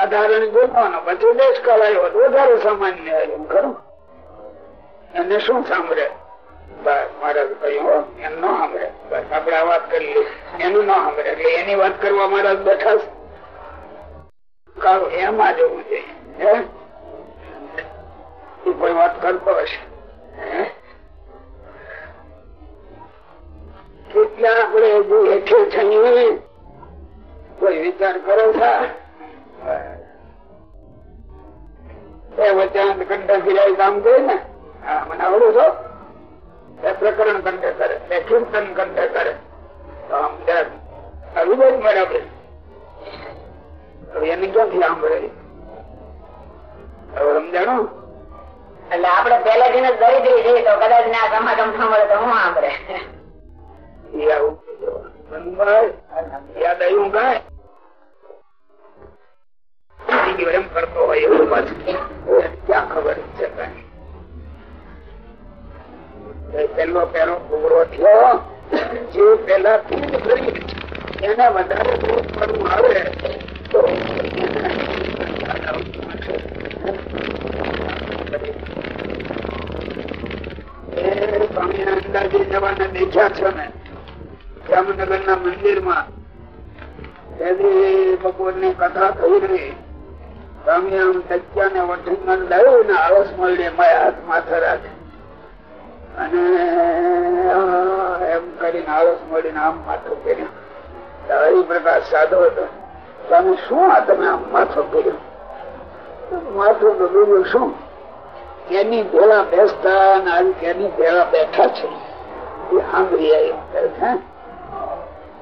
સાધારણ ગોતવાનો પછી દેશ કલાયો વધારે સામાન્ય એને શું સાંભળે? બસ આપડે આ વાત કોઈ વાત કરતો હશે? આપડે હજુ હેઠે કોઈ વિચાર કરો થા એ વચ્ચે કંઠ ફિરાય કામ કરે ને મને આવડું છો? એ પ્રકરણ કંઠે કરે એ કીર્તન કંઠે કરે. તો આમ આવી જાય બરાબર એને ક્યાંથી સાંભળે? હવે સમજાણો? એટલે આપડે પેલેથી જ દરિદ્રી છીએ તો કદાચ ના સમાગમ સાંભળે તો હું સાંભળે? યાદ આવ્યું કાંઈ? અંદાજે જવાના દેખ્યા છે ને જામનગર ના મંદિરમાં બપોરની કથા થઈ રહી. આમ તચ્યા ને વઠીન લાવ્યું શું કેની ભેળા બેસતા અને આજે કેની ભેળા બેઠા છે. એ સાંભળી આવી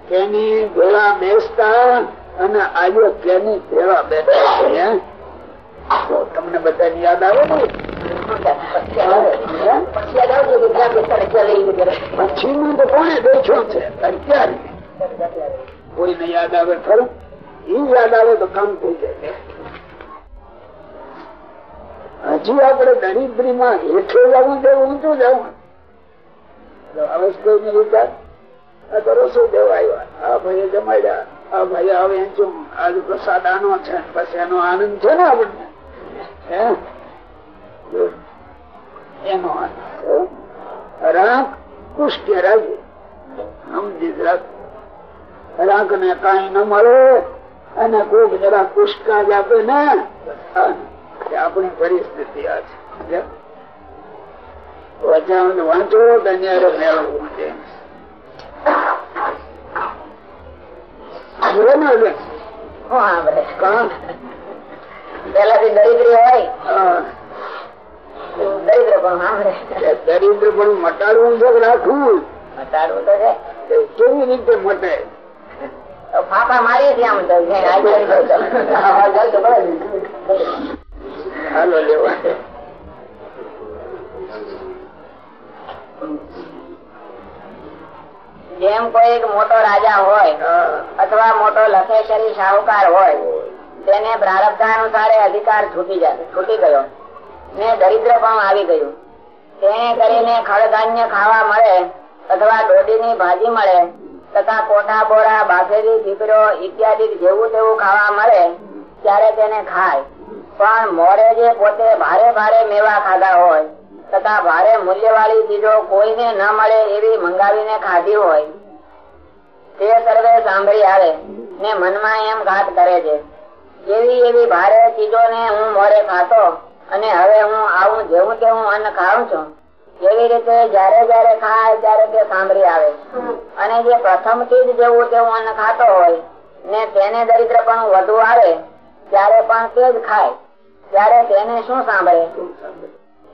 કેની ભેળા બેસતા અને આજે કેની સેવા બેઠા છે તમને બધાને યાદ આવે ને? યાદ આવે ખરું? એ યાદ આવે તો કામ થઈ જાય. હજી આપડે દરિદ્રી માં હેઠે જવું છે, ઊંચું જવું. હવે કોઈ વિચાર. આ તો રસોઈ દેવા આવ્યા. આ ભાઈ જમાડ્યા. ભાઈ હવે આજે પ્રસાદ આનો છે, પછી એનો આનંદ છે ને આપણને? એનો આનંદ રાખ સમજી રાખ રાખ. ને કઈ ન મળે, અને કોક જરા કુષ્કા જ આપે ને આપણી પરિસ્થિતિ આ છે. વાંચો મેળવવું છે. પેલાથી દરિદ્રી હોય. દરિદ્ર પણ સાંભળે. દરિદ્ર પણ મટાડવું છે રાખવું? મટાડવું તો છે. કેવી રીતે મટે? ફાફા મારીએ છીએ આમ તો. હાલો લેવા. જેમ કોઈ મોટો રાજા હોય અથવા મોટો લખેશરી શાહુકાર હોય તેને પ્રારબ્ધાનુસારે અધિકાર છૂટી જાય છૂટી ગયો. ને દરિદ્ર પણ આવી ગયું. તેને કરીને ખડધાન્ય ખાવા મળે અથવા દોડીની ભાજી મળે તથા કોઠા બોરા બાફેરી ઢીપરો ઇત્યાદિ જેવું તેવું ખાવા મળે ત્યારે તેને ખાય. પણ મોરે જે પોતે ભારે ભારે મેવા ખાધા હોય તથા ભારે મૂલ્ય વાળી ચીજો કોઈને ન મળે એવી મંગાવીને ખાધી હોય. તે સર્વે સાંભળી આવે ને મનમાં એમ ઘાત કરે છે. એવી એવી ભારે ચીજો ને હું મોરે ખાતો અને હવે હું આવું જેવું તેવું અન્ન ખાઉં છું, એવી રીતે જયારે જયારે ખાય ત્યારે તે સાંભળી આવે. અને જે પ્રથમ ચીજ જેવું તેવું અન્ન ખાતો હોય ને તેને દરિદ્ર પણ વધુ આવે, ત્યારે પણ તે જ ખાય. ત્યારે તેને શું સાંભળે?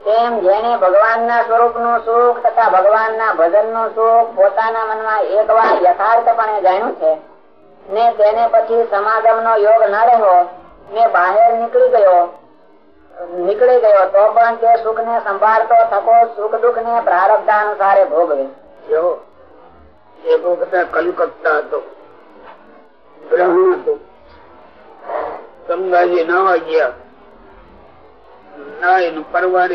તેમ જેને ભગવાન ના સ્વરૂપનું સુખ તથા ભગવાન ના ભજનનું સુખ પોતાના મનમાં એક વાર યથાર્થપણે જાણ્યું છે, ને તેને પછી સમાગમ નો યોગ ન રહ્યો, ને બહાર નીકળી ગયો નીકળી ગયો, તો પણ તે સુખ ને સંભાળતો થકો સુખ દુઃખ ને પ્રારબ્ધાનુસારે ભોગવે. જો એક વખત કલકત્તા હતો ગ્રહણ હતું. ગંગાજી ના ગયા. નાયની પલટા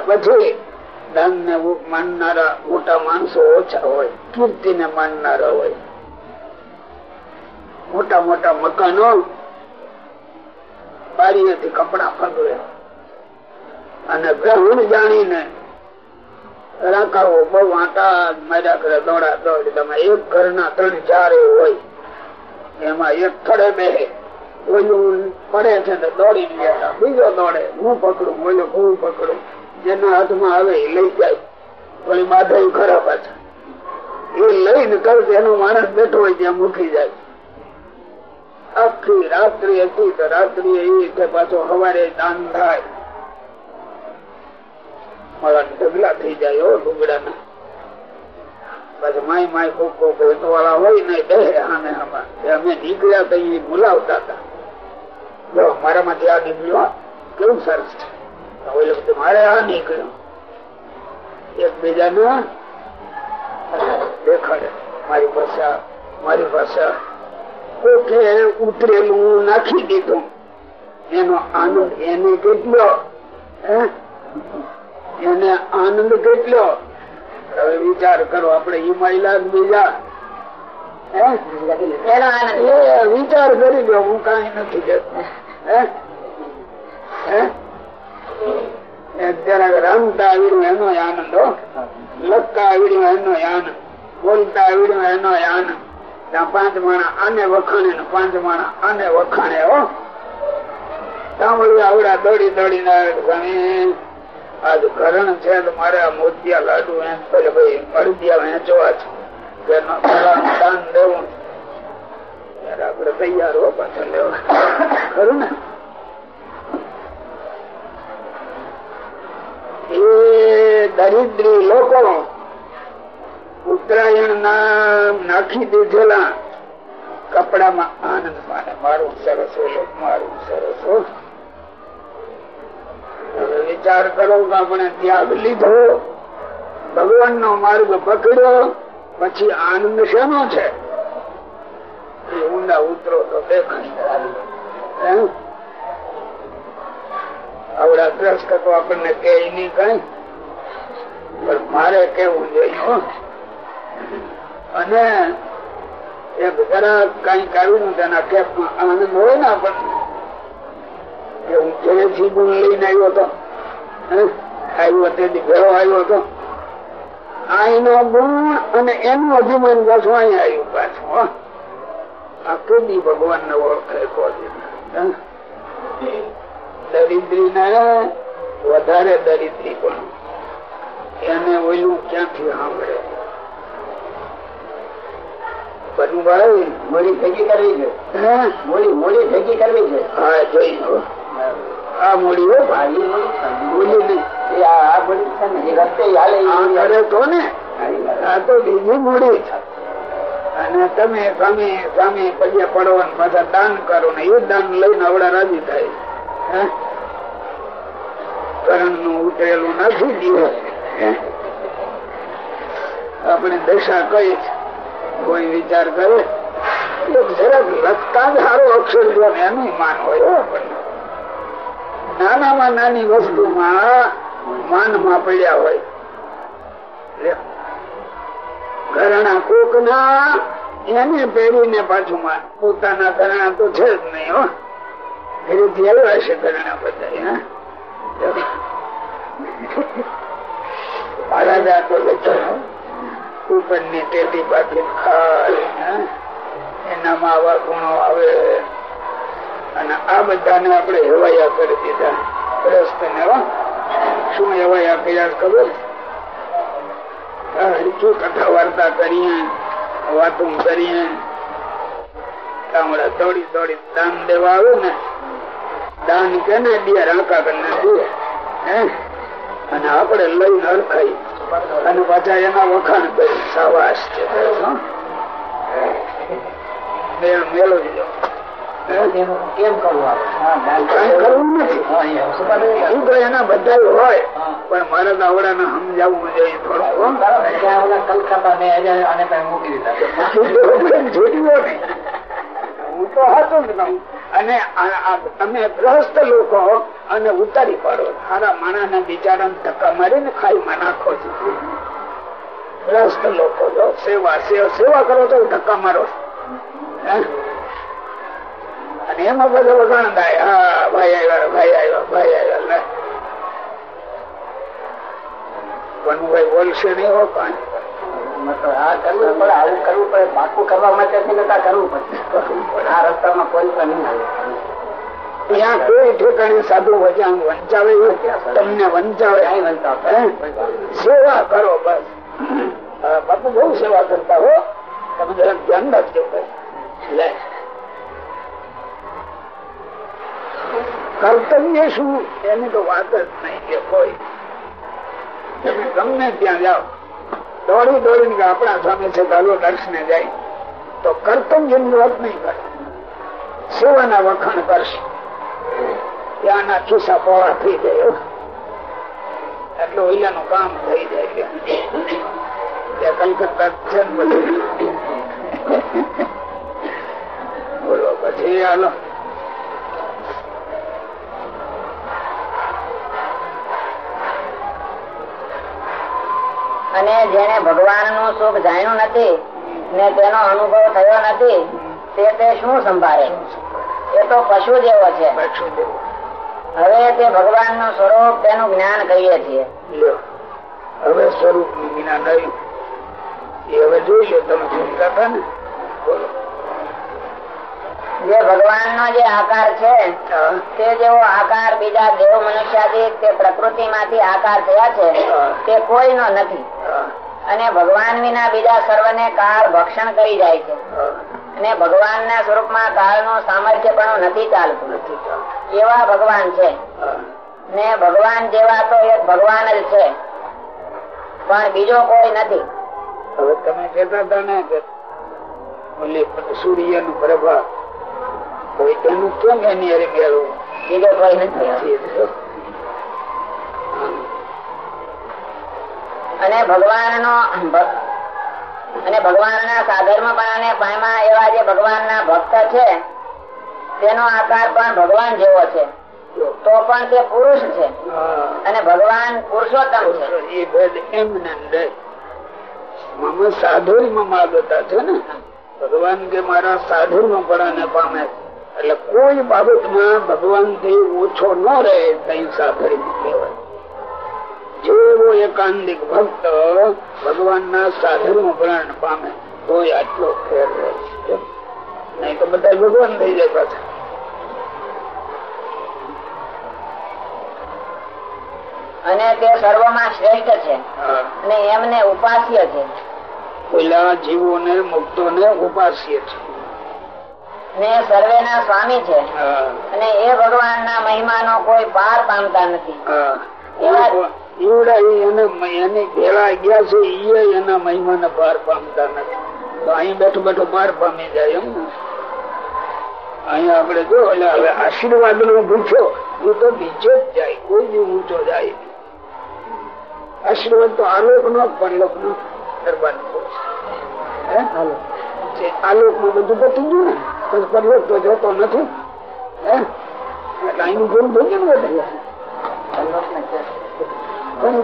પછી દાન ને માનનારા મોટા માણસો ઓછા હોય કીર્તિ ને માનનારા હોય. મોટા મોટા મકાનો બારીએથી કપડા ફગવે અને ગ્રહણ જાણીને રાખાવો બહુ આટા માર્યા કરે, દોડા દોડ. તમે એક ઘરના ત્રણ ચાર હોય, એમાં એક થડે બે. ઓલું પડે છે તો દોડી ગયા બીજો દોડે, હું પકડું ઓલો હું પકડું. જેના હાથમાં આવે એ લઈ જાય. કોઈ માધવ ખરા પાછા. એ લઈને કરશે એનો માણસ બેઠો હોય ત્યાં મૂકી જાય. આખી રાત્રિ હતી તો રાત્રિ એ પાછો સવારે દાન થાય. મારા ઢગલા આ કેવું સરસ છે. મારે આ નીકળ્યું. એકબીજાને દેખાડે. મારી ભાષા, મારી પાસે કોકે ઉતરેલું નાખી દીધું. એનો આનંદ એને કેટલો? એને આનંદ કેટલો? હવે વિચાર કરો આપડે હિમાયલા બીજા. વિચાર કરી લો હું કઈ નથી જરાક રમતા આવડ્યું એનો આનંદ લખતા આવડ્યું એનો આનંદ. બોલતા આવડ્યું એનો આનંદ. ત્યાં પાંચ માણા આને વખાણે ને પાંચ માણા આને વખાણે, હો. સાંભળ્યું આવડા દોડી દોડીને આજ કરણ છે મારે આ મોતિયા લાડુ કરે ભાઈ અડદિયા વેચવા છે. આપડે તૈયાર હો પાછા લેવા. ખરું ને? એ દરિદ્રી લોકો ઉત્તરાયણ નામ નાખી દીધેલા. કપડામાં આનંદ માને મારું સરસ મારું સરસ વિચાર કરો કે આપણે ત્યાગ લીધો. ભગવાન નો માર્ગ પકડ્યો. પછી આનંદ શેનો છે? એ ઊંડા ઉતરો તો દેખાય. આવડા દ્રષ્ટ તો આપણને કે નહીં કઈ. પણ મારે કેવું જોઈએ અને એ જરા કઈ કાઢ્યું તેના કેપમાં આનંદ હોય ને આપણને કે હું ઘરેથી ગુણ લઈને આવ્યો હતો. ભગવાન દરિદ્રી ને વધારે દરિદ્રી પણ. એને ઓલું ક્યાંથી સાંભળે? મોડી ભેગી કરવી છે. મોડી મોડી ભેગી કરવી છે. હા જોઈ આ મોડી હો. નહીં. આ મોડી છે ને એ રસ્તે હાલે. આ કરે તો ને. આ તો બીજી મૂડી છે. અને તમે સામે સામે પગે પડવાનું પાછા દાન કરો ને. એ દાન લઈને આવડા રાજી થાય. કરણનું ઉતરેલું દીવો આપણે દશા કઈ છે? કોઈ વિચાર કરે જરાક લખતા જ સારો અક્ષર જો એનું માન હોય. નાનામાં નાની વસ્તુમાં માનમાં પડ્યા હોય. ઘરણા કોક ના એને પહેરીને પાછું માન. પોતાના ઘરણા તો છે જ નહીં, હો. ઘરેથી હલવા છે ઘરણા બધા રાજા તો લખ્યો એનામાં આવા આવે. અને આ બધાને આપણે કથા વાર્તા કરીએ, વાતો કરીએ. ગામડા દોડી દોડી દાન દેવા આવે ને, દાન કેને દે રાંકા કરીને દે અને આપણે લઈને અરખાઈ અને પાછા એના વખાણ સાવાસ છે. મેળ મેળો કેમ કરવું નથી. એના બધા હોય પણ મારે તો આવડા ને સમજાવવું જોઈએ થોડું કલકત્તા મેં મૂકી દીધા તો સાચું જ નહીં. અને તમે ગ્રસ્ત લોકો અને ઉતારી પાડો. સારા માણા ના બિચારા ધક્કા મારીને ખાઈમાં નાખો છો. ગ્રસ્ત લોકો જો સેવા સેવા કરો તો ધક્કા મારો? અને એમાં બધો વગાણ થાય. હા, ભાઈ આવ્યા ભાઈ આવ્યા ભાઈ આવ્યા. પણ વનુભાઈ બોલશે નહીં હો કાંઈ આ કરવું પડે આવું કરવું પડે પાકું કરવા માટે કરવું પડે આ રસ્તામાં કોઈ પણ નહીં આવે. ત્યાં કોઈ ઠેકાણે સાધુ વંચાવે તમને વંચાવે સેવા કરો બસ. બાપુ બહુ સેવા કરતા હો. તમે જરાક ધ્યાન રાખજો લે. કર્તવ્ય શું? એની તો વાત જ નહીં કે કોઈ. તમે ગમે ત્યાં જાઓ. દોડી દોડીને આપણા સામે છે ચાલો દર્શને જાય. તો કર્તવ્યની વાત નહીં કરે. સેવાના વખાણ કરશે. ત્યાંના ખિસ્સા પોળા થઈ જાય એટલે ઓઈલાનું કામ થઈ જાય ત્યાં કલકત્તા છે બોલો, પછી હાલો. અને જેને ભગવાનનું સુખ જાણ્યું નથી, ને તેનો અનુભવ થયો નથી, તે તે શું સંભાળે? એ તો પશુ જેવો છે. હવે તે ભગવાનનું સ્વરૂપ તેનું જ્ઞાન કહીએ છીએ. હવે સ્વરૂપનું જ્ઞાન એ હવે જોઈ તમે ચિંતા થાય જે ભગવાન નો જે આકાર છે તે જેવો આકાર બીજા દેવ મનુષ્યાદી તે પ્રકૃતિ માંથી આકાર થયા છે તે કોઈનો નથી. અને ભગવાન વિના બીજા સર્વને કાળ ભક્ષણ કરી જાય છે. અને ભગવાન ના સ્વરૂપમાં કાળનું સામર્થ્ય પણ નથી ચાલતું. એવા ભગવાન છે. ને ભગવાન જેવા તો એક ભગવાન જ છે. પણ બીજો કોઈ નથી. હવે તમે કેતા હતા ને સૂર્યનું પ્રભાવ. કેમ એની બીજો નથી. અને ભગવાન નો અને ભગવાન ના સાધર્મ અને પાયમાં એવા જે ભગવાન ના ભક્ત છે તેનો આકાર પણ ભગવાન જેવો છે. તો પણ તે પુરુષ છે. અને ભગવાન પુરુષોત્તમ છે. એ ભેદ એમ ને રે. મામા છે ને. ભગવાન કે મારા સાધુમાં પણ પામે. એટલે કોઈ બાબતમાં ભગવાનથી ઓછો ન રહે કહેવાય. જેવો એકાંતિક ભક્ત ભગવાન ના સાધન પ્રાણ પામે તો આટલો ફેર રહે છે. નહીં તો બધા ભગવાન થઈ જાય પાછા. અને તે સર્વમાં શ્રેષ્ઠ છે અને એમને ઉપાસ્ય છે. પેલા જીવોને મુક્તોને ઉપાસ્ય છે. ને સર્વે ના સ્વામી છે. અને એ ભગવાન ના મહિમા નો કોઈ પાર પામતા નથી. આશીર્વાદ નો. પૂછ્યો એ તો બીજો જ જાય કોઈ બી ઊંચો જાય આશીર્વાદ તો આલોક નો પરલોક નો હે? આલોકમાં બધું પતી ગયું ને પછી પરલોક તો જોતો નથી.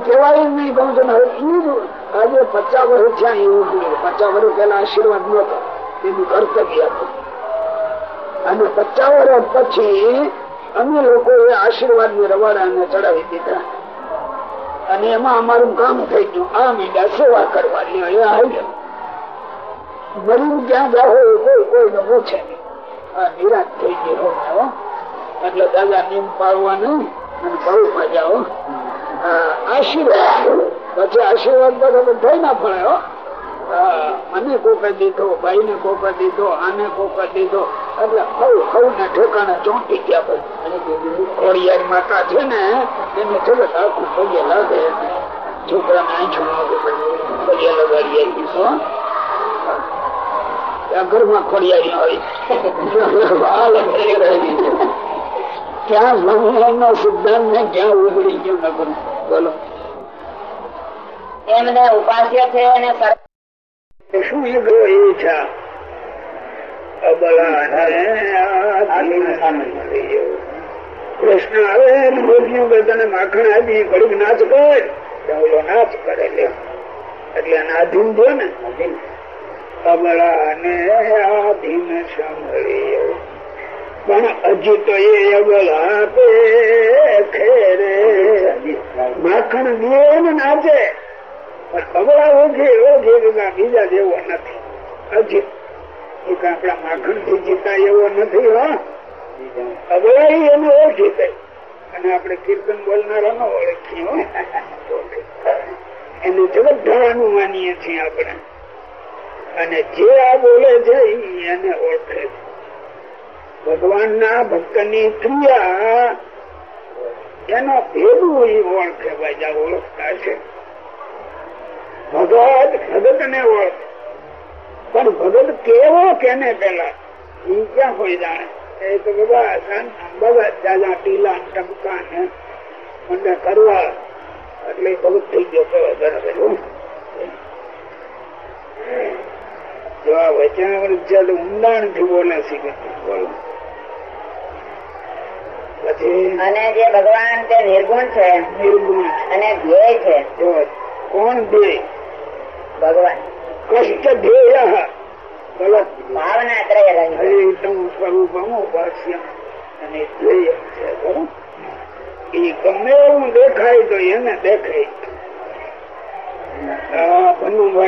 કેવાય નહીં કહું આજે પચાસ વર્ષ થયા એવું જોયું પચાસ પહેલા આશીર્વાદ નતો એનું કર્તવ્ય હતું. અને પચાસ વર્ષ પછી અમે લોકો એ આશીર્વાદની રવાડાને ચડાવી દીધા. અને એમાં અમારું કામ થઈ ગયું. આ મીડા સેવા કરવાની અહીંયા આવ્યો. મરીને ક્યાં જાઓ એ કોઈ જાઓ. આશીર્વાદ. પછી આશીર્વાદ ના મને કોકે દીધો ભાઈ ને કોકે દીધો, આને કોકે દીધો. એટલે હવ હવ ને ઠેકાણે ચોંટી ગયા પછી ખોડિયાર માતા છે ને, એને ચલો આખું પગે લાગે. છોકરા ને આંખું પગે લગાડીએ ત્યાં ઘરમાં ખોડિયારી હોય. ક્યાં સંયમ નો સિદ્ધાંત ને ક્યાં ઉગડી ગયો નગર? બોલો. એમને ઉપાસ્ય છે અને શું એ. કૃષ્ણ આવે ને કે તને માખણ આપી ઘડીક નાચ કર. નાચ કરે લે એટલે આધીન થયો ને. અબલા અને આધીન સાંભળી પણ હજી તો એ અબલા પે ખેરે. માખણ દે ને નાચે. પણ અબળા ઓઘે કે બીજા જેવો નથી. હજી એક આપણા માખણથી જીતા એવો નથી, હો. અબળા એને ઓળખી અને આપણે કીર્તન બોલનારા નો ઓળખીએ. એને જગત ધારાનું માનીએ છીએ આપણે. અને જે આ બોલે છે એને ઓળખે છે. ભગવાન ના ભક્તની ક્રિયા એનો ભેદું એ ઓળખે ભાઈ ઓળખતા છે. ભગત ભગત ને ઓળખે. પણ ભગત કેવો કેને પેલા? એ ક્યાં હોય જાણે? એ તો બધા ભગત દાદા ટીલા ટમકા ને મને કરવા એટલે ભગત થઈ ગયો. કેવો બરાબર હો. જો આ વચનામૃત તો ઊંડાણથી બોલે છે બોલો. અને જે ભગવાન તે નિર્ગુણ છે નિર્ગુણ. અને ધ્યેય છે કોણ ધ્યેય? ભગવાન. કષ્ટ ધ્યેય. બોલો. ભાવના ત્રય હરિતમ સ્વરૂપમ ઉપાસ્યમ અને ધ્યેય છે એ ગમે એવું દેખાય તો એને દેખાય. આ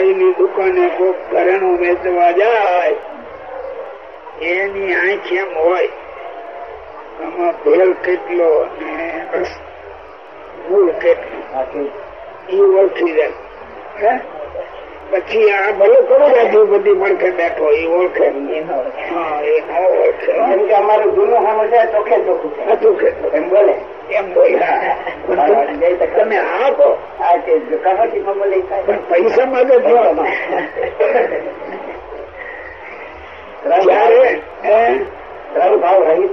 ની દુકાને કોક ઘરેણું વેચવા જાય. એની આંખ એમ હોય. આમાં ભેલ કેટલો અને ભૂલ કેટલું. એ ઓળખી જાય. હે? પછી આ ભલે કરો રાજી બધી મળખે બેઠો એ ઓળખે. અમારું જૂનું સામે છે ચોખે ચોખ્ખું એમ બોલે. એમ બોલ્યા પણ તમે- આ તે કહાતીમાં બોલે પણ પૈસા માંગે છો. હે? ત્રણ ભાવ રહિત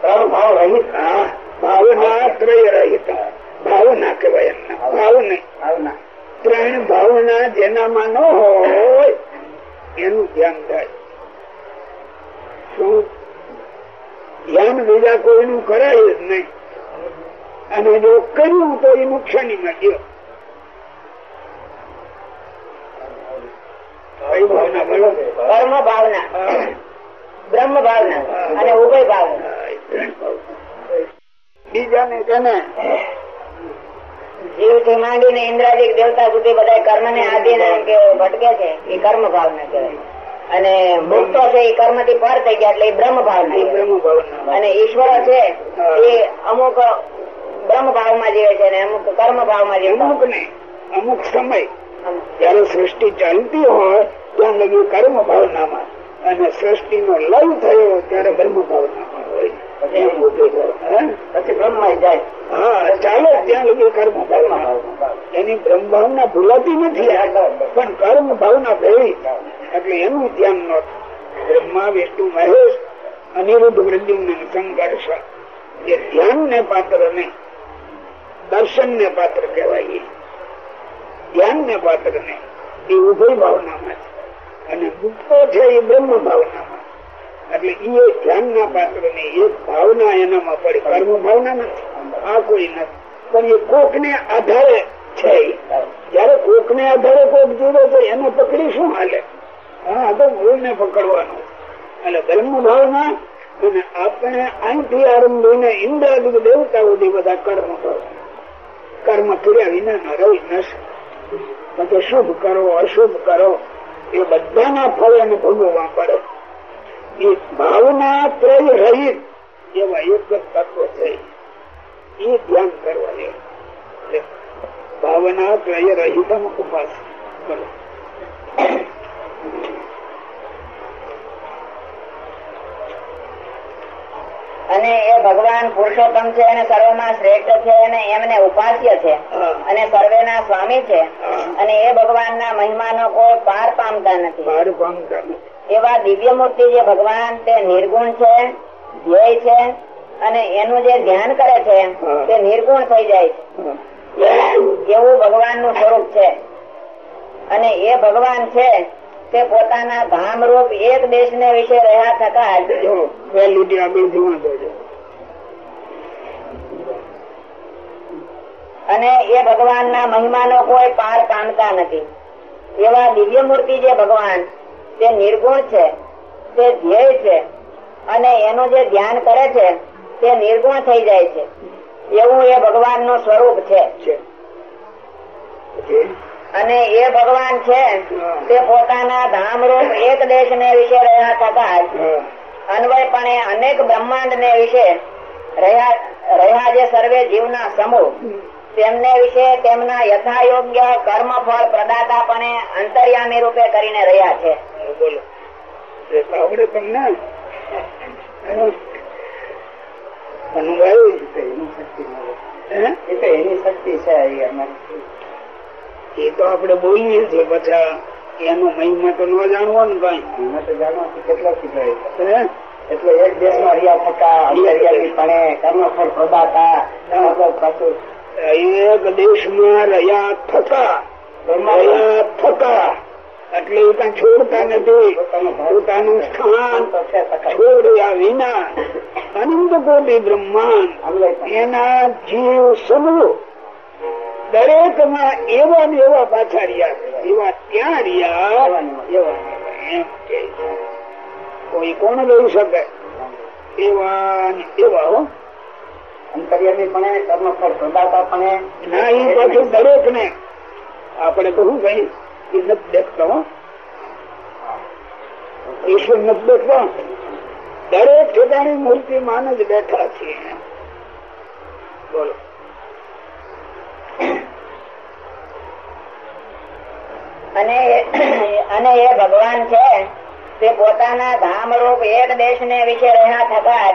ત્રણ ભાવ રહિત. હા, ભાવના ત્રય રહિત ભાવના કહેવાય ભાવ નહીં ભાવના. ત્રણ ભાવના જેનામાં ન હોય એનું ધ્યાન થાય શું? ધ્યાન બીજા કોઈનું કરાય જ નહીં. અને જો કર્યું તો એ નુકસાનીમાં ગયો. ભાવના કર્મ ભાવના. બ્રહ્મ ભાવના અને ઉભય ભાવના. બીજાને તેને માંડીને ઇન્દ્રાદિક દેવતા સુધી બધા કર્મ ને આધીન ભટકે છે એ કર્મ ભાવના કહેવાય. અને મુક્તો છે એ કર્મથી પર થઈ ગયા એટલે એ બ્રહ્મ ભાવના ભાવના અને ઈશ્વર છે એ અમુક બ્રહ્મ ભાવમાં જીવે છે ને અમુક કર્મ ભાવમાં જીવે અમુક ને અમુક સમય. જયારે સૃષ્ટિ ચાલતી હોય ત્યાં લગી કર્મ ભાવનામાં અને સૃષ્ટિ નો લય થયો ત્યારે બ્રહ્મ ભાવનામાં ચાલે, ત્યાં લગી કર્મ ભાવના એની બ્રહ્મ ભાવના ભૂલાતી નથી પણ કર્મ ભાવના ભેળી. એટલે એનું ધ્યાન ન બ્રહ્મા, વિષ્ણુ, મહેશ, અનિરુદ્ધ વૃદ્ધિ સંઘર્ષ એ ધ્યાન ને પાત્ર ને દર્શન ને પાત્ર કહેવાય ધ્યાન ને પાત્ર ને એ ઉભય ભાવનામાં અને મુક્તો છે એ બ્રહ્મ ભાવનામાં એટલે એ ધ્યાન ના પાત્ર નહીં એ ભાવના એનામાં પડે. કર્મ ભાવના નથી. આ કોઈ નથી. પણ એ કોક ને આધારે છે જયારે કોક ને આધારે કોક જીવે તો એને પકડી શું હાલે? હા તો મૂળ ને પકડવાનું. એટલે ધર્મ ભાવના અને આપણે અહીંથી આરંભીને ઇન્દ્રાદિક દેવતા સુધી બધા કર્મ કરો. કર્મ કર્યા વિના ન રહી, ન. પછી શુભ કરો, અશુભ કરો, એ બધાના ફળ એને ભોગવવા પડે. એ ભાવના ત્રય રહિત એવા એક જ તત્વ છે. એ ધ્યાન કરવા જેવું ભાવના ત્રય રહિત ઉપાસ બોલો. અને એ ભગવાન પુરુષોત્તમ છે અને સર્વમાં શ્રેષ્ઠ છે અને એમને ઉપાસ્ય છે. અને સર્વેના સ્વામી છે. અને એ ભગવાનના મહિમાનો કોઈ પાર પામતા નથી. પાર પામતા નથી. એવા દિવ્ય મૂર્તિ જે ભગવાન તે નિર્ગુણ છે ધ્યેય છે અને એનું જે ધ્યાન કરે છે તે નિર્ગુણ થઈ જાય છે. એવું ભગવાનનું સ્વરૂપ છે. અને એ ભગવાન છે તે પોતાના ધામ રૂપ એક દેશ ને વિશે રહ્યા થતા અને એ ભગવાન ના મહિમા નો કોઈ પાર પામતા નથી. એવા દિવ્ય મૂર્તિ જે ભગવાન તે નિર્ગુણ છે તે ધ્યેય છે અને એનું જે ધ્યાન કરે છે તે નિર્ગુણ થઈ જાય છે. એવું એ ભગવાનનું સ્વરૂપ છે. અને એ ભગવાન છે તે પોતાના ધામ રૂપ એક દેશ ને વિશે રહ્યા થતા અન્વયપણે અનેક બ્રહ્માંડ ને વિશે રહ્યા રહ્યા જે સર્વે જીવના સમૂહ તેમને વિશે તેમના યથાયોગ્ય કર્મ ફળ પ્રદાતાપણે અંતર્યામી રૂપે કરીને રહ્યા છે. એ તો આવડે તમને અનુભવ હે? એ તો એની શક્તિ છે એ તો આપડે બોલીએ છીએ પછી એનો મહિમા તો ન જાણવો ને કઈ કેટલા શીખવાય? હે? એટલે એક દેશમાં રહ્યા થતા પણ કર્મ ફળ પ્રદાતા પાછું એક દેશમાં રહ્યા રહ્યા થતા એટલે એ છોડતા નથી પોતાનું સ્થાન છોડ્યા વિના અનંત કોટી બ્રહ્માંડ એના જીવ સમૂહ દરેકમાં એવા ને એવા પાછા રહ્યા એવા ત્યાં રહ્યા. કોઈ કોણ રહી શકે એવા ને એવા અંતર્યામીપણે કર્મફળ પ્રદાતાપણે ના એ પાછું દરેક ને આપણે કહું? કઈ એ નથી દેખતો ઈશ્વર નથી દેખતો. દરેક ઠેકાણી મૂર્તિ માન જ બેઠા છીએ બોલો. અને અને એ ભગવાન છે તે પોતાના ધામ રૂપ એક દેશ ને વિશે રહ્યા થતા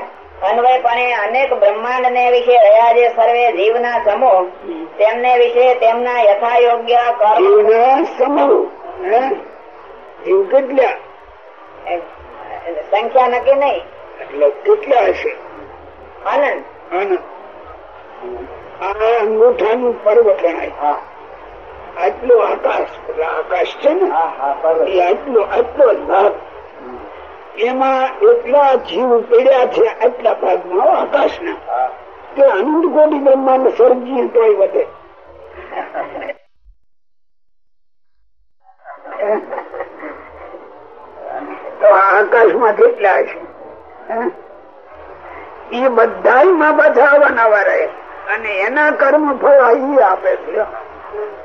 અન્વયપણે અનેક બ્રહ્માંડ ને વિશે રહ્યા જે સર્વે જીવના સમૂહ તેમને વિશે તેમના યથાયોગ્ય કર્મ. સમૂહ જીવ કેટલા? સંખ્યા નક્કી નહીં. એટલે કેટલા હશે? આનંદ. આનંદ. આ અંગૂઠાનું પર્વ ગણાય. આટલો આકાશ આકાશ છે ને? આટલો આટલો જ ભાગ. એમાં એટલા જીવ પડ્યા છે આટલા ભાગમાં આકાશ ના કે અનંત કોટી બ્રહ્માંડ સર્જીએ તોય વધે. તો આકાશમાં કેટલા છે એ બધા માં પાછા આવવાના વાળા અને એના કર્મ ફળ આપે છે.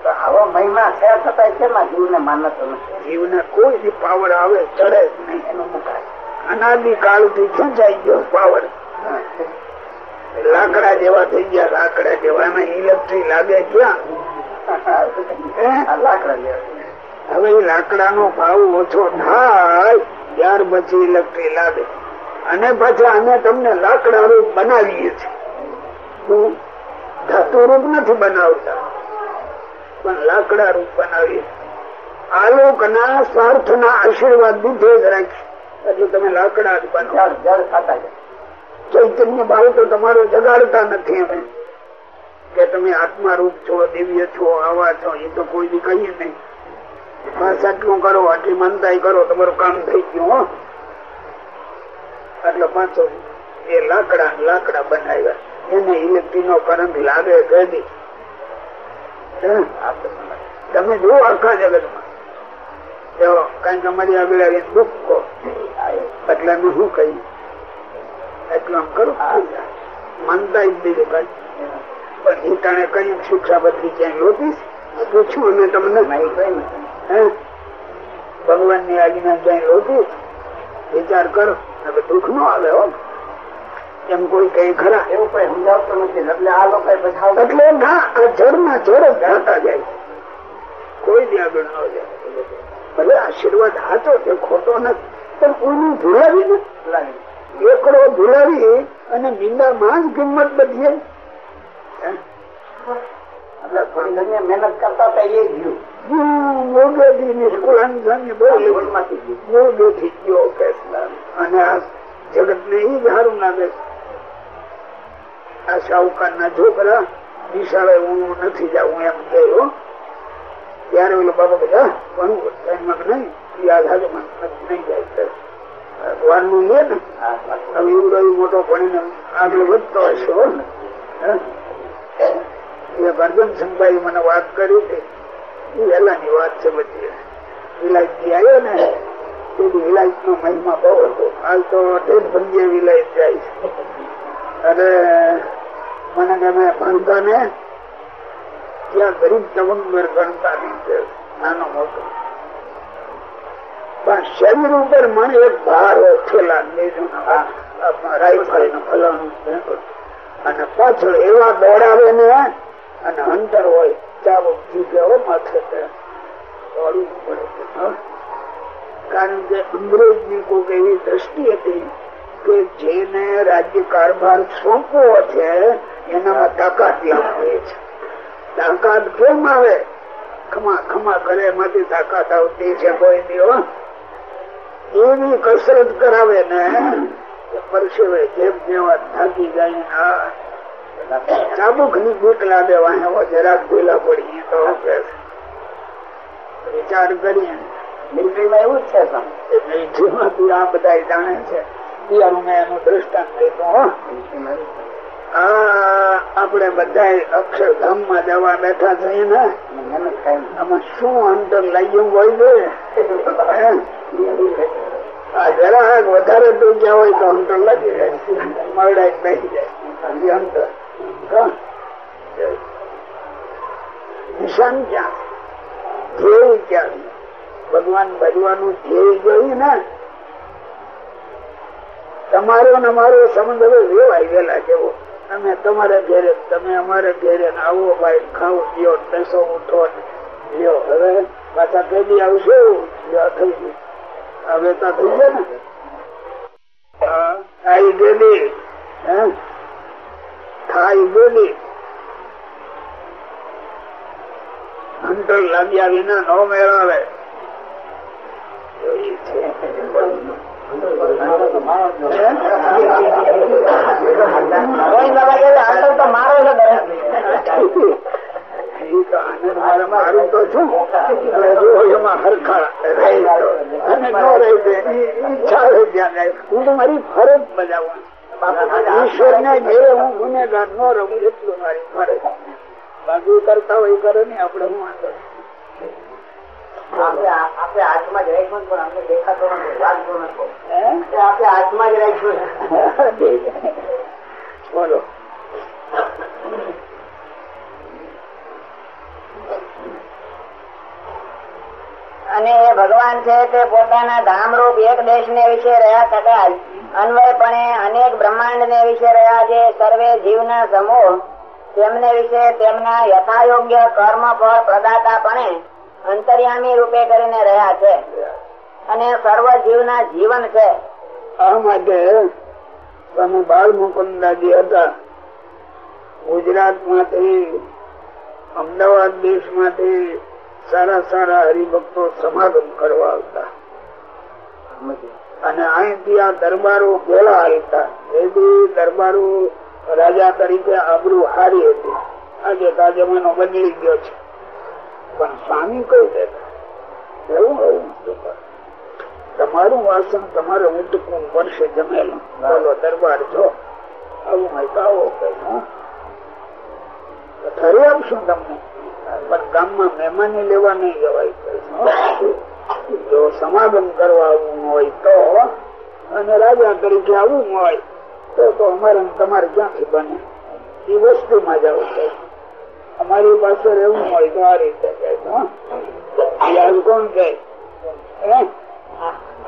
આવો મહિમા થયા છતાં શેમાં જીવને માનતો નથી? જીવને કોઈ બી પાવર આવે ચડે જ નહીં. એનું મુકાય અનાદિ કાળથી ખેંચાઈ ગયો પાવર. લાકડા જેવા થઈ ગયા લાકડા જેવા. એમાં ઇલેક્ટ્રિક લાગે ક્યાં? લાકડા જેવા. હવે લાકડા નો ભાવ ઓછો થાય ત્યાર પછી ઇલેક્ટ્રિક લાગે. અને પછી અમે તમને લાકડા રૂપ બનાવીએ છીએ. ધાતુ રૂપ નથી બનાવતા. પણ લાકડા રૂપ બનાવીએ. આલોક ના સ્વાર્થ ના આશીર્વાદ દૂધે જ રાખી એટલે તમે લાકડા જ બનો જળ જળ ખાતા જાય ચૈતન્ય ભાવ તો તમારો જગાડતા નથી અમે. કે તમે આત્મા રૂપ છો દિવ્ય છો આવા છો એ તો કોઈ બી કહીએ નહીં. બસ આટલું કરો આટલી માનતા કરો તમારું કામ થઈ ગયું હો. એટલે પાછો એ લાકડા લાકડા બનાવ્યા. એને ઇલેક્ટ્રિક નો કરંટ લાગે કદી તમે જુઓ આખા જગતમાં કંઈક અમારી આગળ આવીને દુઃખ કહો. એટલે અમે શું કહીએ? એટલું આમ કરું. માનતા જ બીજું કઈ પણ ઈટાણે કઈ શિક્ષા બધી ક્યાંય લોટીશ પૂછ્યું અને તમને. હે? ભગવાનની આજ્ઞા ક્યાંય લોટીશ વિચાર કરો. હવે દુઃખ નો આવે હો. એમ કોઈ કઈ ખરા. એવું કઈ સમજાવતો નથી. એટલે આ લોકો બધા એટલે ના આ જળમાં જળ જ જાય. કોઈ બી આગળ ન જાય. ભલે આશીર્વાદ હાચો છે ખોટો નથી. પણ કોઈનું ભૂલાવી ને એકડો ભૂલાવી અને મીંડા માં જ કિંમત ઘણી મહેનત કરતા હતા એ ગયું. નિષ્કુળાની બહુ ગયો. કે અને આ જગત ને ઈ જ સારું છે. આ શાહુકાર ના છોકરા, નિશાળે હું નથી જાઉં એમ કહ્યું. ત્યારે ઓલો બાબા બધા કે નહીં. જાય વારનું લે ને? હવે એવડો મોટો ભણીને આગળ વધતો હશે ને? એ ગરજન સંભાઈ મને વાત કરી હતી. એ વાત છે બધી. વિલાયત આવ્યો ને તેથી વિલાયત નો મહિમા બહુ હતો. હાલ તો ઠેઠ ભંગે વિલાયત જાય છે. અને મને ગમે ભણતા ને ત્યાં ગરીબ તવંગર ગણતા નહીં નાનો મોટો. પણ શરીર ઉપર મને એક ભાર ઓછેલા બીજું રાઈફલ ફલાણું અને પાછળ એવા દોડાવે ને, અને અંતર હોય ચાબુક જીભે માથે દોડવું પડે. કારણ કે અંગ્રેજની કોઈક એવી દ્રષ્ટિ હતી કે જેને રાજ્ય કારભાર સોંપવો છે એનામાં તાકાત લાવવી છે. તાકાત કેમ આવે? ખમા ખમા કરે એમાંથી તાકાત આવતી છે કોઈ દીવો એવી કસરત કરાવે ને પરસેવે જેમ જેવા થાકી જાય ચાબુકની ભૂખ લાગે વાહે જરાક ભૂલા પડીએ તો? વિચાર કરીએ મિલિટરીમાં એવું જ છે આ બધા જાણે છે. આપણે બધા અક્ષરધામમાં જવા બેઠા છીએ ને. આમાં શું અંતર લાગ્યું હોય છે? જરા વધારે દુખ્યા હોય તો અંતર લાગી જાય. મરડાઈ નહીં જાય. અંતર? નિશાન ક્યાં? ધ્યેય ક્યાં? ભગવાન ભજવાનું ધ્યેય જોયું ને તમારો ને અમારો સંબંધ હવે વેવાઈ ગયેલા જેવો. અમે તમારે ઘેરે, તમે અમારે ઘેરે આવો ભાઈ ખાવ પીઓ પૈસો ઉઠો લ્યો. હવે પાછા કઈ આવશે થઈ ગયું. હવે તો થઈ જાય ને? લાગ્યા વિના નો મેળાવે. ફરજ બજાવવા ઈશ્વર ને ઘેરે હું ગુનેગાર ન રહું, એટલું મારી ફરજ બાકી કરતા હોય કરે ને આપડે હું વાંધો? આપણે હાથમાં જ રાખ્યું પણ અમને દેખાતો નથી વાગતો નથી. આપણે હાથમાં જ રાખ્યું બોલો. અને એ ભગવાન છે તે પોતાના ધામરૂપ એક દેશ ને વિશે રહ્યા છતાં અન્વયપણે અનેક બ્રહ્માંડ ને વિશે રહ્યા છે. સર્વે જીવના સમૂહ તેમને વિશે તેમના યથાયોગ્ય કર્મ ફળ પ્રદાતાપણે અંતર્યામી રૂપે કરીને રહ્યા છે. અને સર્વ જીવના જીવન છે. આ માટે સ્વામી બાળ મુકુંદાજી હતા. ગુજરાતમાંથી અમદાવાદ દેશમાંથી સારા સારા હરિભક્તો સમાગમ કરવા આવતા. અને અહીંથી આ દરબારો ભેળા હાલતા. એ બી દરબારો રાજા તરીકે આબરૂ હારી હતી. આજે તાજમાનો બદલી ગયો છે. પણ સ્વામી એવું તમારું વાસણ તમારે ઉટકવું વર્ષે જમેલું. બોલો, દરબાર જો. આવું હોય કઈ આપશું તમને. પણ ગામમાં મહેમાની લેવા નહીં જવાય જો સમાગમ કરવા આવવું હોય તો અને રાજા તરીકે આવવું હોય તો તો અમારે તમારે ક્યાંથી બને? એ વસ્તુમાં જાવ કઈ અમારી પાસે રહેવું હોય તો આ રીતે કોણ કહે?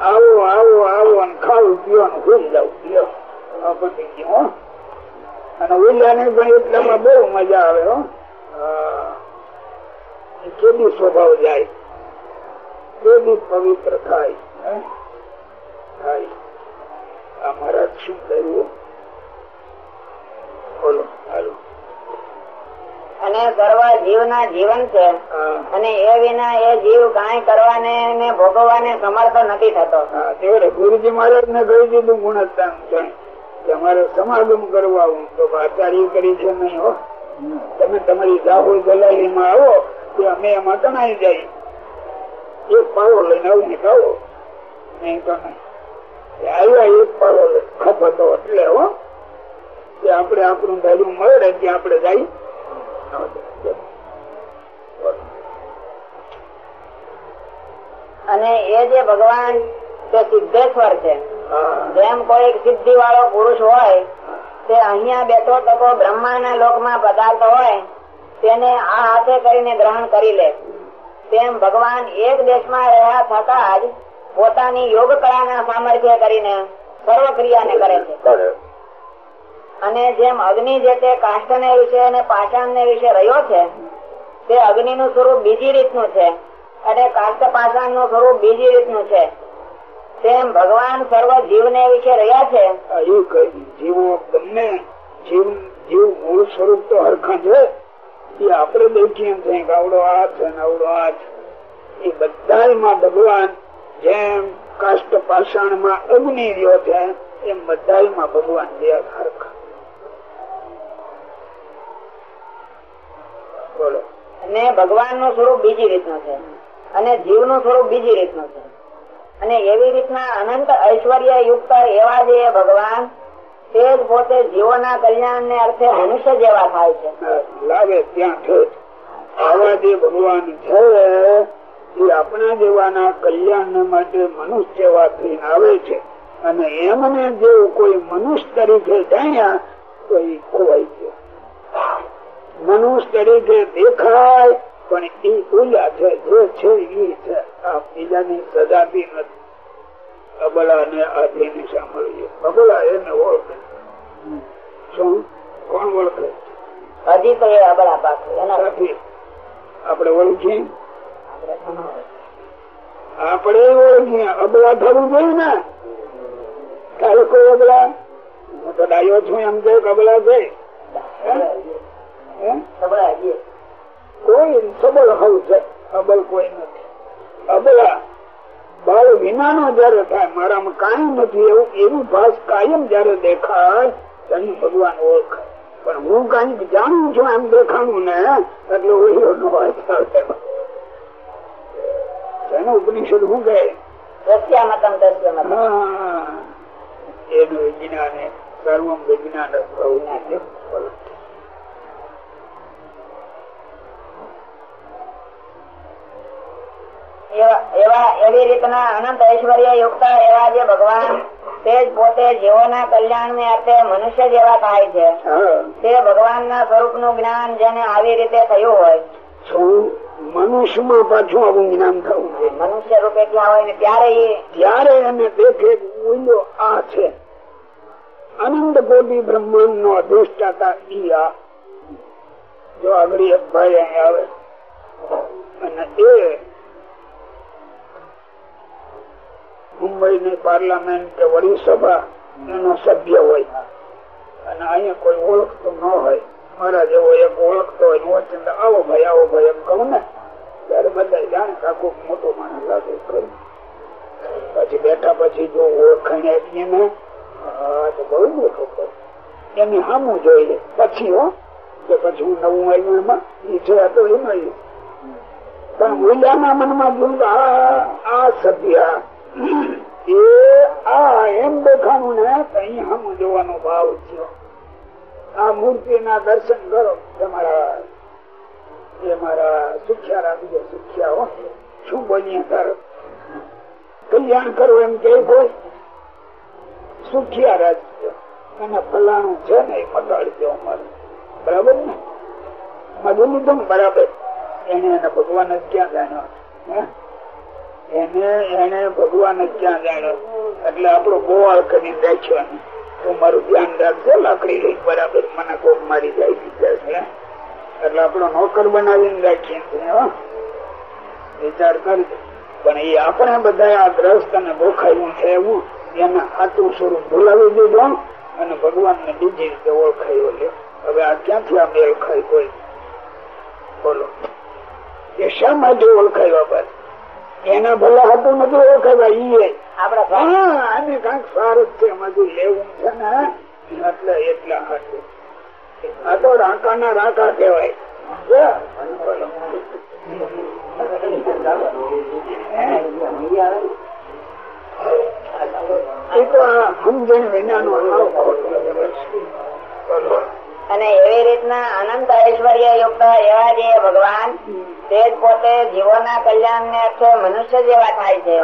આવો આવો આવો અને ખાવું પીવાનું ભૂલ જાવ પીઓ. પતી અને ઉલ્લાની પણ એટલામાં બહુ મજા આવે, હો. કેદી સ્વભાવ જાય? કેદી પવિત્ર થાય? થાય. આ મહારાજ શું કર્યું? બોલો, હાલો. અને સર્વ જીવના જીવન છે. અને એ વિના એ જીવ કઈ કરવાને ને ભોગવવાને સમર્થ નથી થતો. ગુરુજી મહારાજ ને કહી દીધું કે અમારે સમાગમ કરવા આવું તો આચાર્ય કરી છે નહીં હો. તમે તમારી રાહુલ દલાલી માં આવો કે અમે એમાં તણાઈ જાય એક પાવો લઈને આવું નીકળો નહીં તો નહીં. આવ્યા એક પાળો ખપ હતો એટલે હો. કે આપણે આપણું ધાર્યું મળે ત્યાં આપણે જઈ અને એ જે ભગવાન તે સિદ્ધેશ્વર છે, જેમ કોઈ સિદ્ધિ વાળો પુરુષ હોય, તે અહિયાં બેઠો તકો બ્રહ્મા ના લોકમાં પદાર્થ હોય, તેને આ હાથે કરીને ગ્રહણ કરી લે. તેમ ભગવાન એક દેશમાં રહ્યા થતા જ પોતાની યોગ કળાના સામર્થ્ય કરીને સર્વ ક્રિયાને કરે છે. અને જેમ અગ્નિ જે તે કાષ્ટ ને વિશે અને પાષાણ ને વિશે રહ્યો છે, તે અગ્નિ નું સ્વરૂપ બીજી રીતનું છે અને કાષ્ટ પાષાણનું સ્વરૂપ બીજી રીતનું છે. તેમ ભગવાન સર્વ જીવ ને વિશે રહ્યા છે. જીવો બંને જીવ જીવ મૂળ સ્વરૂપ તો હરખા છે. એ આપણે દેખીએ છે? આવડો આ છે આવડો આ છે એ બધામાં ભગવાન જેમ કાષ્ટ પાષાણમાં અગ્નિ રહ્યો છે, એમ બધામાં ભગવાન હરખા અને ભગવાનનું સ્વરૂપ બીજી રીતનું છે. અને જીવનું સ્વરૂપ બીજી રીતનું છે. અને એવી રીતના અનંત ઐશ્વર્ય યુક્ત એવા જે ભગવાન, તે જ પોતે જીવોના કલ્યાણ ને અર્થે મનુષ્ય જેવા થાય છે. લાગે ત્યાં જે ભગવાન છે, એ આપણા જેવાના કલ્યાણ માટે મનુષ્ય જેવા થઈને આવે છે. અને એમને જો કોઈ મનુષ્ય તરીકે જાણ્યા, તો એ ખોવાઈ ગયો. મનુષ્ય તરીકે દેખાય પણ એ ઉલ્યા છે જે છે એ છે. આ બીજાની સજાતી નથી. અબલા ને આધીન સાંભળીએ. અબલા એને ઓળખે. શું? કોણ ઓળખે? હજી તો એ એના આપણે ઓળખીએ? આપણે ઓળખીએ? અબલા થવું જોઈએ ને. કોઈ અબલા હું તો ડાયો છું એમ કે અબલા છે. કોઈ સબળ હોવું છે અબલ કોઈ નથી. અબલા બાળ વિનાનો જયારે થાય મારામાં કાયમ નથી એવું એવું ભાસ કાયમ જયારે દેખાય તેને ભગવાન ઓળખાય. પણ હું કંઈક જાણું છું એમ દેખાણું ને એટલે ઓળ્યો નો હોય ઉપનિષદ શું કહે? એનું વિજ્ઞાન સર્વમ વિજ્ઞાન એવા એવા રીતના અનંત ઐશ્વર્ય યુક્ત એવા જે ભગવાન તે જ પોતે જીવોના કલ્યાણ ને અર્થે મનુષ્ય જેવા થાય છે. તે ભગવાન ના સ્વરૂપનું જ્ઞાન જેને આવી રીતે થયું હોય. મનુષ્યમાં પાછું આવું જ્ઞાન થવું મનુષ્ય રૂપે ક્યાં હોય ને ત્યારે ત્યારે એને દેખે મૂલ્યો આ છે. અનંત કોટી બ્રહ્માંડ નો અધિષ્ઠાતા ઈ આ. જો આગળ એક ભાઈ અહીં આવે અને એ મુંબઈ ની પાર્લામેન્ટ કે વડી સભા એનો સભ્ય હોય. અને અહીંયા કોઈ ઓળખતો ન હોય. મારા જેવો એક ઓળખતો હોય વચન આવો ભાઈ આવો ભાઈ એમ કહું ને, ત્યારે બધા જાણે કાકુ મોટો માણસ લાગે કરું પછી બેઠા પછી જો ઓળખાણ આપીએ ને હા, તો બહુ મોટો કરું એની સામું જોઈએ. પછી હો, કે પછી હું નવું આવ્યું એમાં? એ છે તો એમાં પણ મૂલ્યાના મનમાં જોયું આ સભ્ય કરો. કલ્યાણ કરવું એમ કે કોઈ? સુખિયા રાખજો અને ફલાણું છે ને એ મગાડજો અમારે. બરાબર ને? મધુ લીધું બરાબર. એને એને ભગવાન જ ક્યાં જાણ્યો? એને એને ભગવાન ક્યાં જાણે. એટલે આપણો ગોવાળ કરી બેસવાનું તો મારું ધ્યાન રાખજો, લાકડી લઈ બરાબર મને કોક મારી જાય બીજા એટલે આપણો નોકર બનાવીને રાખીએ વિચાર કરજો. પણ એ આપણે બધા આ ગ્રસ્ત અને ભોખાયું છે એવું, એને આતું સ્વરૂપ ભૂલાવી દીધો અને ભગવાન ને બીજી રીતે ઓળખાયો લે હવે આ ક્યાંથી આ મેળ ખાય કોઈ? બોલો. એ શા માટે ઓળખાયો બસ એના ભલા હતું નથી ઓળખાવા ઈ આપડા આને કંઈક સારું છે એમાંથી લેવું છે ને એટલે એટલા હતું આ તો રાકા ના રાકા કહેવાય સમજણ વિના નો. અને એવી રીતના અનંત ઐશ્વર્ય યુક્ત એવા જે ભગવાન તે જ પોતે જીવોના કલ્યાણ ને અર્થે મનુષ્ય જેવા થાય છે.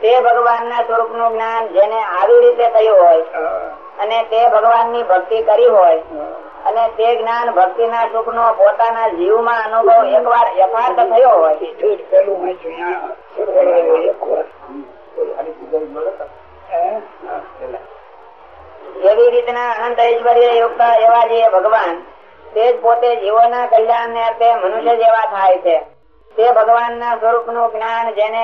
તે ભગવાન ના સ્વરૂપનું જ્ઞાન જેને આવી રીતે થયું હોય અને તે ભગવાનની ભક્તિ કરી હોય અને તે જ્ઞાન ભક્તિ ના સુખ નો પોતાના જીવમાં અનુભવ એક વાર. યથાર્થ થયો હોય એવી રીતના અનંત ઐશ્વર્ય એવા જે ભગવાન, તે જ પોતે જીવોના કલ્યાણ ને મનુષ્ય જેવા થાય છે. તે ભગવાન ના સ્વરૂપનું જ્ઞાન જેને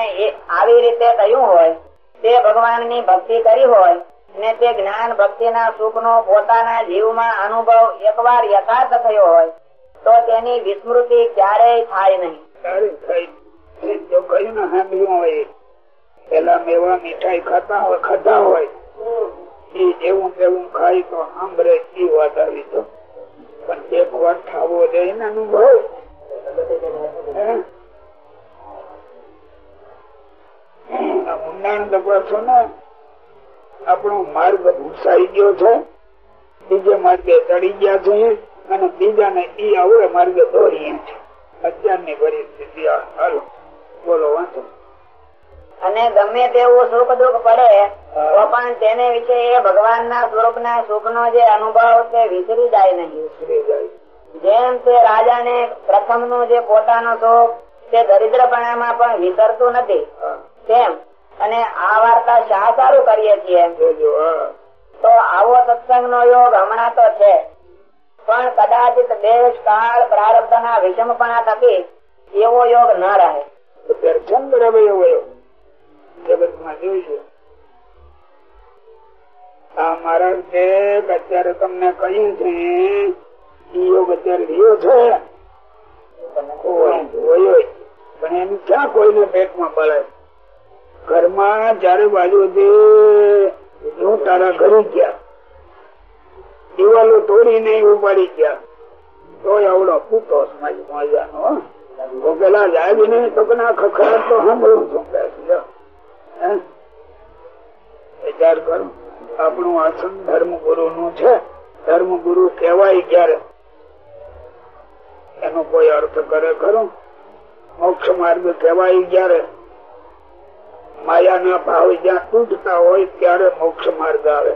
આવી રીતે થયું હોય, તે ભગવાનની ભક્તિ કરી હોય ને તે જ્ઞાન ભક્તિ ના સુખ નો પોતાના જીવમાં અનુભવ એકવાર યથાર્થ થયો હોય, તો તેની વિસ્મૃતિ ક્યારેય થાય નહીં. કયું ને હોય. પેલા મેવા મીઠાઈ ખાતા હોય ખાતા હોય. એ જેવું ખાય તો સાંભળે એ વાત આવી તો. પણ એક વાર ખાવો જોઈએ ને અનુભવ. તપાસો ને. આપણો માર્ગ ભૂસાઈ ગયો છે. બીજે માર્ગે ચડી ગયા છે. અને બીજા ને ઈ આવડે માર્ગે દોડીએ છે. અત્યારની પરિસ્થિતિ બોલો વાંચો અને ગમે તેવું સુખ દુઃખ પડે તો પણ તેને વિશે એ ભગવાન ના સ્વરૂપ ના સુખ નો જે અનુભવ તે વિસરી જાય નહીં. જેમ તે રાજા ને પ્રથમનું જે પોતાનો સુખ તે દરિદ્રપણામાં પણ વિસરતું નથી તેમ. અને આ વાર્તા શા સારું કરીએ છીએ? તો આવો સત્સંગ નો યોગ હમણાં તો છે. પણ કદાચિત દેશ કાળ પ્રારબ્ધ ના વિષમપણા થકી એવો યોગ ન રહે. અત્યારે બરાબર એવો વયો જગતમાં જોઈએ. આ અત્યારે તમને કહ્યું છે યોગ અત્યારે રહ્યો છે. પણ એમ ક્યાં કોઈને પેટમાં બળે? ઘરમાં બાજુથી હું તારા ઘરે ગયા. દિવાલો તોડીને ઉપાડી ગયા. તોય આવડો પૂતો સમાજ મજાનો પેલા જાય ને તો ખખડાટ તો સાંભળું છું? વિચાર કરો, આપણું આસન ધર્મ ગુરુ નું છે. ધર્મ ગુરુ કહેવાય ક્યારે? એનો કોઈ અર્થ કરે ખરો? મોક્ષ માર્ગ કહેવાય ક્યારે? માયાના ભાવ જ્યાં તૂટતા હોય ત્યારે મોક્ષ માર્ગ આવે.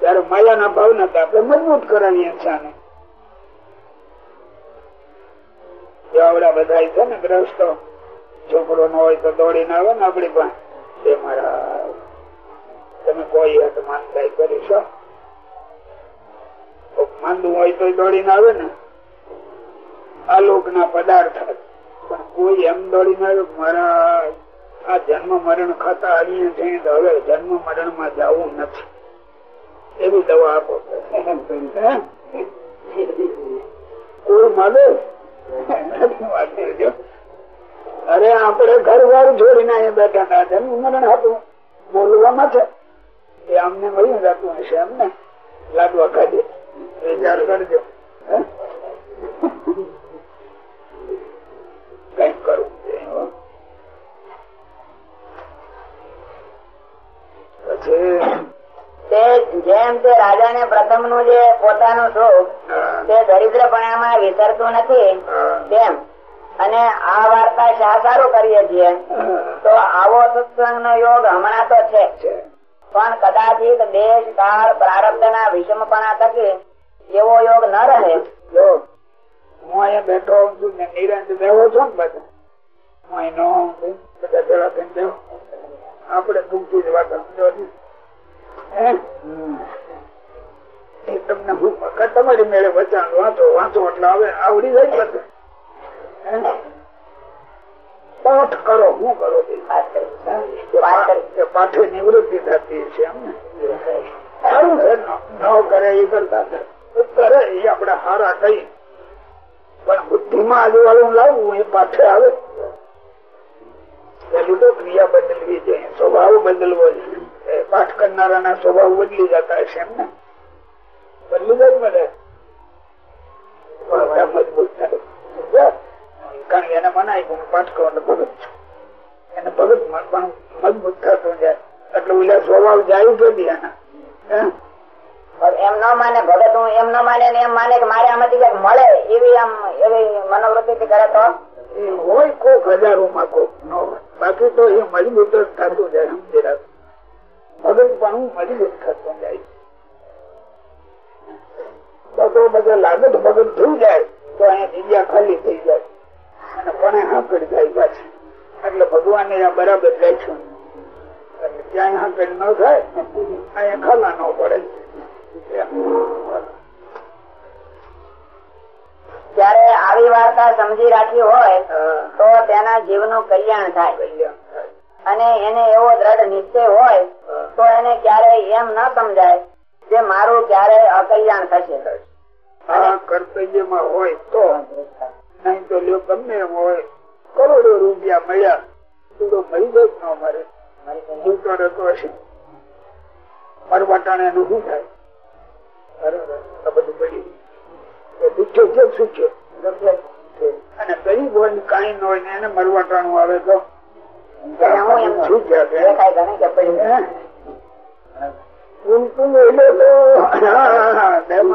ત્યારે માયાના ભાવ ના આપણે મજબૂત કરાવીએ છીએ આવડા બધા છે ને ગ્રસ્તો. છોકરો નો હોય તો દોડીને આવે ને આપડી પાસે. આ જન્મ મરણ ખાતા આવીએ છીએ હવે જન્મ મરણમાં જવું નથી. એવી દવા આપો? કોઈ માને અરે આપડે ઘર વાર છોડીને અહીંયા બેઠા હતા. તેનું મરણ હતું બોલવામાં છે. એ અમને મળ્યું જતું હશે અમને લાડવા કાઢે વિચાર કરજો. કંઈક કરવું પછી? તે જેમ તે રાજા ને પ્રથમનું જે પોતાનું સુખ તે દરિદ્રપણામાં વિસરતું નથી તેમ અને આ વાર્તા શા કરીએ છીએ તો આવો સત્સંગ નો યોગ હમણાં તો છે. પણ કદાચિત દેશ કાળ પ્રારબ્ધ ના વિષમપણા થકી એવો યોગ ન રહે હું અહીંયા બેઠો હોઉં છું ને નિરંજ બેહો છો ને બધા હું અહીં ન હોઉં છું. બધા ભેળા થઈને બેહો આપડે ટૂંકી જ વાત સમજો? તમને હું તમારી મેળે વચાણ વાંચો વાંચો એટલે હવે આવડી જાય બધું પાઠ કરો, હું કરો પાઠે નિવૃત્તિ થતી છે ન? કરે એ કરતા કરે. એ આપડે હારા કઈ. પણ બુદ્ધિમાં આજુવાળું લાવવું એ પાછે આવે. પેલું તો ક્રિયા બદલવી જોઈએ, સ્વભાવ બદલવો જોઈએ. પાઠ કરનારાના સ્વભાવ બદલી જતા હશે એમને બદલી જાય મને મજબૂત થાય? કારણ એને મનાય હું પાટકો એટલે ભગત છું. એને ભગત પણ મજબૂત થતો જાય. એટલે ઓલા સ્વભાવ જાય કે એના? એમ ન માને ભગત હું એમ ન માને એમ માને કે મારે આમાંથી કંઈક મળે એવી આમ એવી મનોવૃત્તિ કરે તો? હોય કોક હજારોમાં કોક ન હોય. બાકી તો એ મજબૂત જ થતું જાય સમજી ભગત પણ હું મજબૂત થતો જાય. તો બધા લાગત ભગત થઈ જાય તો અહીંયા જગ્યા ખાલી થઈ જાય. અને પણ હાંકડ જાય પાછી? એટલે ભગવાન આ બરાબર રાખ્યું. એટલે હાંકડ ન થાય અહીંયા ખાલા ન પડે. ત્યારે આવી વાર્તા સમજી રાખી હોય તો તેના જીવનું કલ્યાણ થાય. અને એને એવો દ્રઢ નિશ્ચય હોય તો એને ક્યારેય એમ ન સમજાય કે મારું ક્યારેય અકલ્યાણ થશે. કર્તવ્યમાં હોય તો. નહીં તો લ્યો, ગમે હોય. કરોડો રૂપિયા મળ્યા. તું તો મરી જ ન મરે રહેતો હશે. મરવાટાણે એનું શું થાય? બરોબર છે હોય ને કઈ ન હોય ને એને મરવાટાણું આવે તો? એને હું? એમ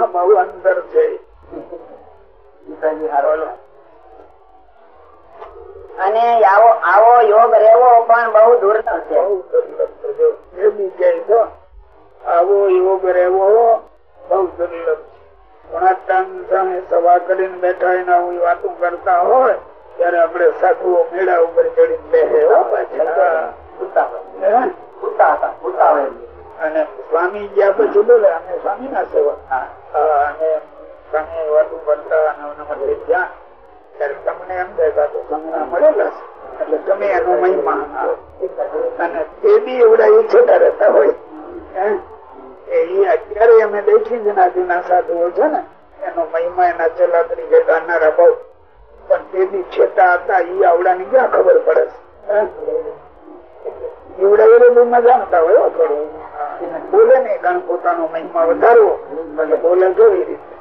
અને આવો આવો યોગ રહેવો પણ બહુ દુર્લભ છે આવો યોગ રહેવો બહુ દુર્લભ સામે સભા કરીને બેઠા એના વાતો કરતા હોય ત્યારે આપડે સાધુઓ મેળા ઉપર ચડીને બેસે? અને સ્વામી ગયા પછી બોલે અમે સ્વામી ના સેવક અને સ્વામી વાતો કરતા અને એના જ્યાં એવડા ને ક્યાં ખબર પડે છે? એવડા એ જાણતા હોય થોડું. બોલે ને કારણ પોતાનો મહિમા વધારવો. બોલે કેવી રીતે?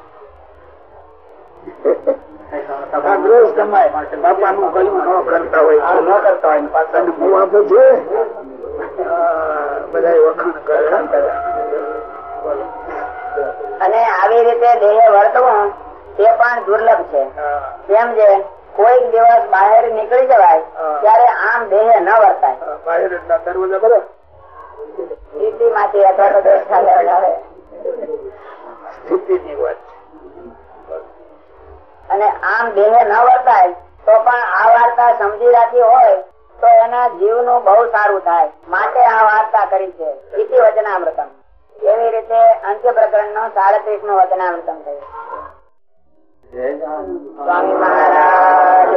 આ ગ્રહ કમાય બાપાનું કયું ન કરતા હોય ન કરતા હોય પાછા. મોવા તો છે. બધા વખાણ કરે. અને આવી રીતે દેહ વર્તવું તે પણ દુર્લભ છે. કેમ છે કોઈક દિવસ બહાર નીકળી જવાય ત્યારે આમ દેહ ન વર્તાય. બહાર એટલા દરવાજા બધો સ્થિતિમાંથી અથવા તો દેશ ચાલે આવે વાત અને આમ દેહ ન વર્તાય તો પણ આ વાર્તા સમજી રાખી હોય તો એના જીવનું બહુ સારું થાય. માટે આ વાર્તા કરી છે. ઇતિ વચનામૃતમ. એવી રીતે અંત્ય પ્રકરણ નો સાડત્રીસનું વચનામૃતમ થયું સ્વામી મહારાજ